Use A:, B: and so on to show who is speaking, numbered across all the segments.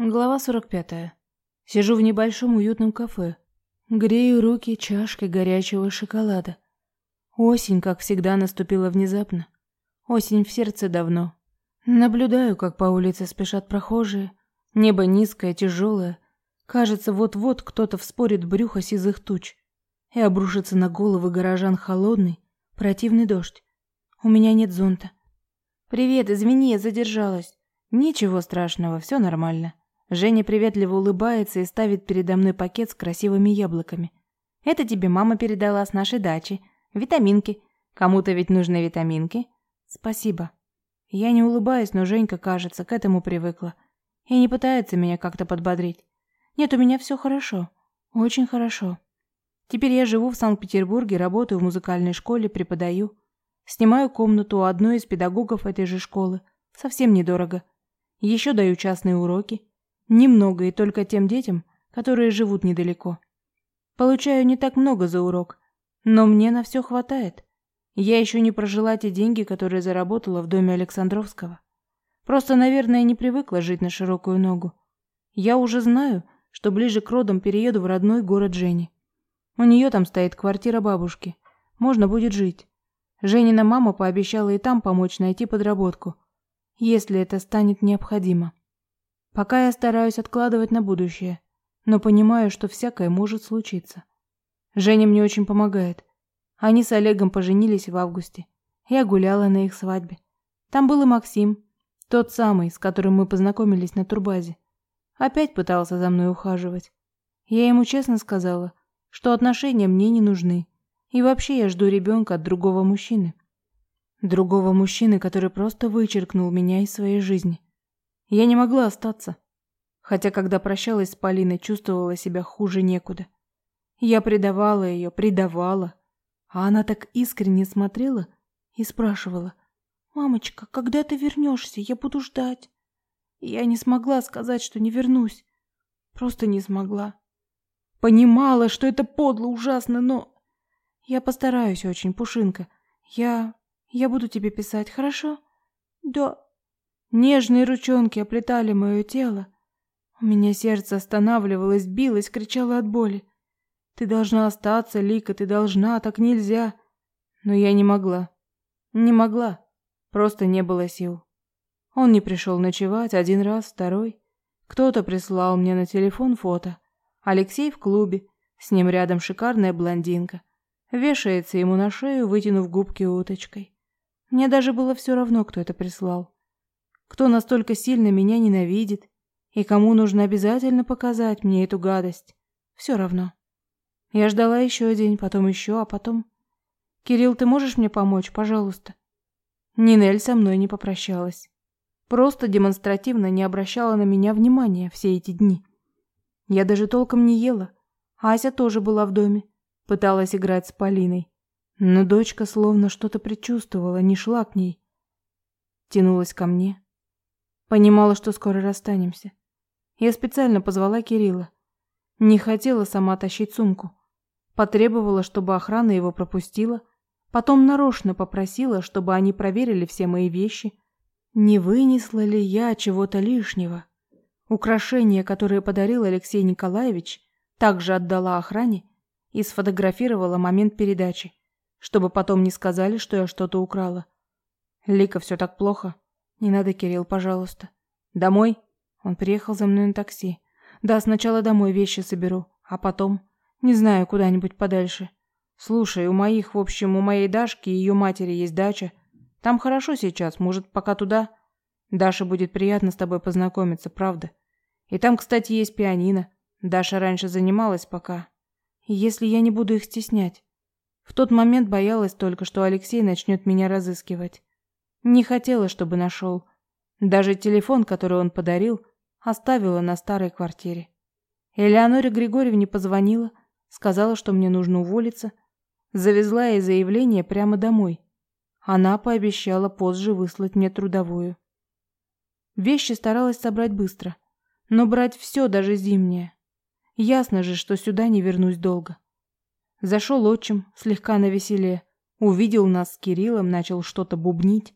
A: Глава 45. Сижу в небольшом уютном кафе. Грею руки чашкой горячего шоколада. Осень, как всегда, наступила внезапно. Осень в сердце давно. Наблюдаю, как по улице спешат прохожие. Небо низкое, тяжелое. Кажется, вот-вот кто-то вспорит брюхо сизых туч. И обрушится на головы горожан холодный, противный дождь. У меня нет зонта. «Привет, извини, я задержалась». «Ничего страшного, все нормально». Женя приветливо улыбается и ставит передо мной пакет с красивыми яблоками. Это тебе мама передала с нашей дачи. Витаминки. Кому-то ведь нужны витаминки. Спасибо. Я не улыбаюсь, но Женька, кажется, к этому привыкла. И не пытается меня как-то подбодрить. Нет, у меня все хорошо. Очень хорошо. Теперь я живу в Санкт-Петербурге, работаю в музыкальной школе, преподаю. Снимаю комнату у одной из педагогов этой же школы. Совсем недорого. Еще даю частные уроки. Немного и только тем детям, которые живут недалеко. Получаю не так много за урок, но мне на все хватает. Я еще не прожила те деньги, которые заработала в доме Александровского. Просто, наверное, не привыкла жить на широкую ногу. Я уже знаю, что ближе к родам перееду в родной город Жени. У нее там стоит квартира бабушки. Можно будет жить. Женина мама пообещала и там помочь найти подработку, если это станет необходимо. Пока я стараюсь откладывать на будущее, но понимаю, что всякое может случиться. Женя мне очень помогает. Они с Олегом поженились в августе. Я гуляла на их свадьбе. Там был и Максим, тот самый, с которым мы познакомились на турбазе. Опять пытался за мной ухаживать. Я ему честно сказала, что отношения мне не нужны. И вообще я жду ребенка от другого мужчины. Другого мужчины, который просто вычеркнул меня из своей жизни. Я не могла остаться. Хотя, когда прощалась с Полиной, чувствовала себя хуже некуда. Я предавала ее, предавала. А она так искренне смотрела и спрашивала. «Мамочка, когда ты вернешься? Я буду ждать». Я не смогла сказать, что не вернусь. Просто не смогла. Понимала, что это подло, ужасно, но... Я постараюсь очень, Пушинка. Я... я буду тебе писать, хорошо? Да, Нежные ручонки оплетали мое тело. У меня сердце останавливалось, билось, кричало от боли. Ты должна остаться, Лика, ты должна, так нельзя. Но я не могла. Не могла. Просто не было сил. Он не пришел ночевать один раз, второй. Кто-то прислал мне на телефон фото. Алексей в клубе, с ним рядом шикарная блондинка. Вешается ему на шею, вытянув губки уточкой. Мне даже было все равно, кто это прислал. Кто настолько сильно меня ненавидит и кому нужно обязательно показать мне эту гадость. Все равно. Я ждала еще день, потом еще, а потом... Кирилл, ты можешь мне помочь, пожалуйста? Нинель со мной не попрощалась. Просто демонстративно не обращала на меня внимания все эти дни. Я даже толком не ела. Ася тоже была в доме. Пыталась играть с Полиной. Но дочка словно что-то предчувствовала, не шла к ней. Тянулась ко мне, Понимала, что скоро расстанемся. Я специально позвала Кирилла. Не хотела сама тащить сумку. Потребовала, чтобы охрана его пропустила. Потом нарочно попросила, чтобы они проверили все мои вещи. Не вынесла ли я чего-то лишнего? Украшение, которое подарил Алексей Николаевич, также отдала охране и сфотографировала момент передачи, чтобы потом не сказали, что я что-то украла. Лика, все так плохо. Не надо, Кирилл, пожалуйста. Домой? Он приехал за мной на такси. Да, сначала домой вещи соберу, а потом, не знаю, куда-нибудь подальше. Слушай, у моих, в общем, у моей Дашки и ее матери есть дача. Там хорошо сейчас, может, пока туда? Даша будет приятно с тобой познакомиться, правда? И там, кстати, есть пианино. Даша раньше занималась пока. Если я не буду их стеснять. В тот момент боялась только, что Алексей начнет меня разыскивать. Не хотела, чтобы нашел. Даже телефон, который он подарил, оставила на старой квартире. Элеоноре Григорьевне позвонила, сказала, что мне нужно уволиться. Завезла ей заявление прямо домой. Она пообещала позже выслать мне трудовую. Вещи старалась собрать быстро, но брать все, даже зимнее. Ясно же, что сюда не вернусь долго. Зашел отчим, слегка навеселе, увидел нас с Кириллом, начал что-то бубнить.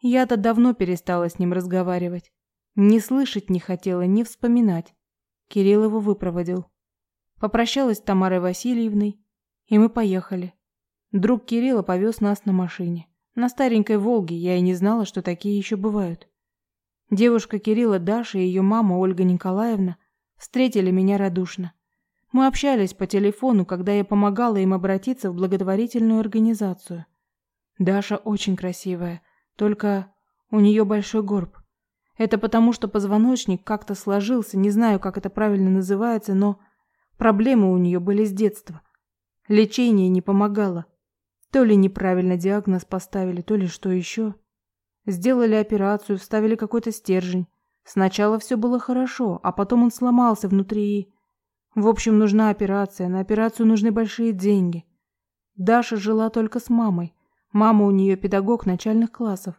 A: Я-то давно перестала с ним разговаривать. Не слышать не хотела, не вспоминать. Кирилл его выпроводил. Попрощалась с Тамарой Васильевной, и мы поехали. Друг Кирилла повез нас на машине. На старенькой «Волге» я и не знала, что такие еще бывают. Девушка Кирилла Даша и ее мама Ольга Николаевна встретили меня радушно. Мы общались по телефону, когда я помогала им обратиться в благотворительную организацию. Даша очень красивая, только у нее большой горб. Это потому, что позвоночник как-то сложился, не знаю, как это правильно называется, но проблемы у нее были с детства. Лечение не помогало. То ли неправильно диагноз поставили, то ли что еще. Сделали операцию, вставили какой-то стержень. Сначала все было хорошо, а потом он сломался внутри. В общем, нужна операция, на операцию нужны большие деньги. Даша жила только с мамой. Мама у нее педагог начальных классов.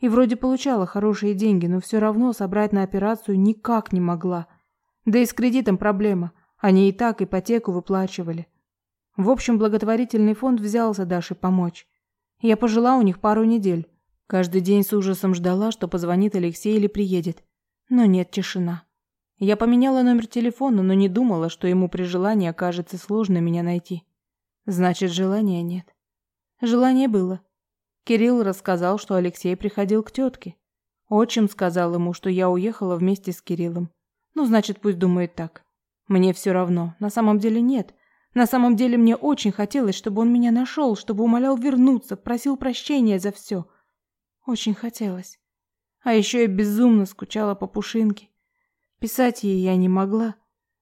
A: И вроде получала хорошие деньги, но все равно собрать на операцию никак не могла. Да и с кредитом проблема. Они и так ипотеку выплачивали. В общем, благотворительный фонд взялся Даше помочь. Я пожила у них пару недель. Каждый день с ужасом ждала, что позвонит Алексей или приедет. Но нет, тишина. Я поменяла номер телефона, но не думала, что ему при желании окажется сложно меня найти. Значит, желания нет. Желание было. Кирилл рассказал, что Алексей приходил к тетке. Отчим сказал ему, что я уехала вместе с Кириллом. Ну, значит, пусть думает так. Мне все равно. На самом деле нет. На самом деле мне очень хотелось, чтобы он меня нашел, чтобы умолял вернуться, просил прощения за все. Очень хотелось. А еще я безумно скучала по Пушинке. Писать ей я не могла.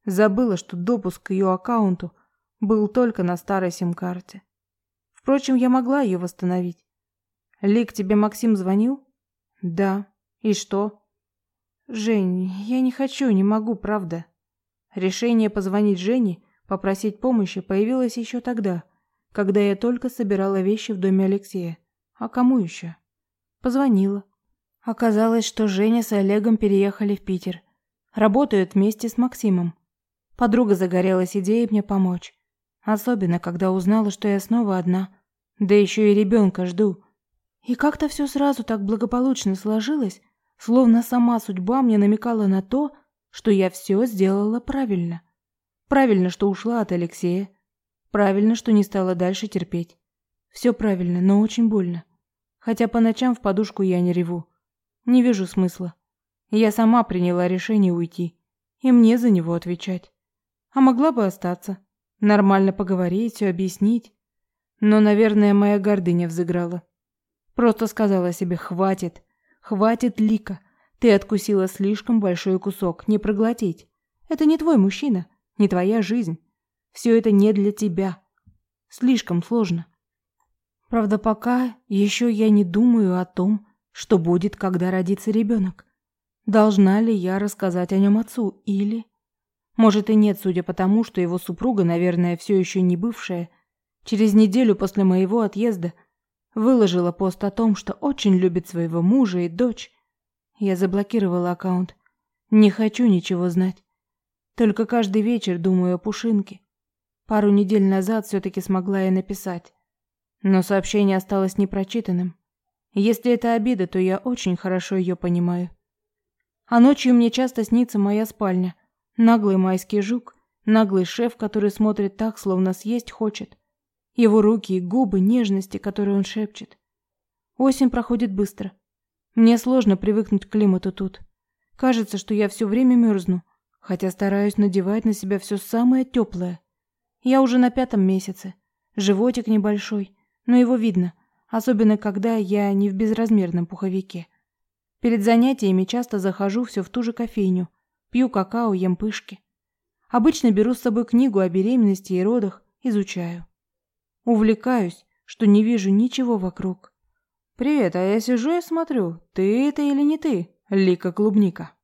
A: Забыла, что допуск к ее аккаунту был только на старой сим-карте. Впрочем, я могла ее восстановить. Лик, тебе Максим звонил? Да. И что? Жень, я не хочу, не могу, правда. Решение позвонить Жене, попросить помощи появилось еще тогда, когда я только собирала вещи в доме Алексея. А кому еще? Позвонила. Оказалось, что Женя с Олегом переехали в Питер. Работают вместе с Максимом. Подруга загорелась идеей мне помочь. Особенно, когда узнала, что я снова одна. Да еще и ребенка жду. И как-то все сразу так благополучно сложилось, словно сама судьба мне намекала на то, что я все сделала правильно. Правильно, что ушла от Алексея. Правильно, что не стала дальше терпеть. Все правильно, но очень больно. Хотя по ночам в подушку я не реву. Не вижу смысла. Я сама приняла решение уйти. И мне за него отвечать. А могла бы остаться. Нормально поговорить, все объяснить. Но, наверное, моя гордыня взыграла. Просто сказала себе «хватит, хватит, Лика, ты откусила слишком большой кусок, не проглотить. Это не твой мужчина, не твоя жизнь. Все это не для тебя. Слишком сложно. Правда, пока еще я не думаю о том, что будет, когда родится ребенок. Должна ли я рассказать о нем отцу или... Может и нет, судя по тому, что его супруга, наверное, все еще не бывшая, через неделю после моего отъезда выложила пост о том, что очень любит своего мужа и дочь. Я заблокировала аккаунт. Не хочу ничего знать. Только каждый вечер думаю о Пушинке. Пару недель назад все таки смогла я написать. Но сообщение осталось непрочитанным. Если это обида, то я очень хорошо ее понимаю. А ночью мне часто снится моя спальня. Наглый майский жук, наглый шеф, который смотрит так, словно съесть хочет. Его руки и губы, нежности, которые он шепчет. Осень проходит быстро. Мне сложно привыкнуть к климату тут. Кажется, что я все время мерзну, хотя стараюсь надевать на себя все самое теплое. Я уже на пятом месяце. Животик небольшой, но его видно, особенно когда я не в безразмерном пуховике. Перед занятиями часто захожу все в ту же кофейню, пью какао, ем пышки. Обычно беру с собой книгу о беременности и родах, изучаю. Увлекаюсь, что не вижу ничего вокруг. «Привет, а я сижу и смотрю, ты это или не ты, Лика Клубника?»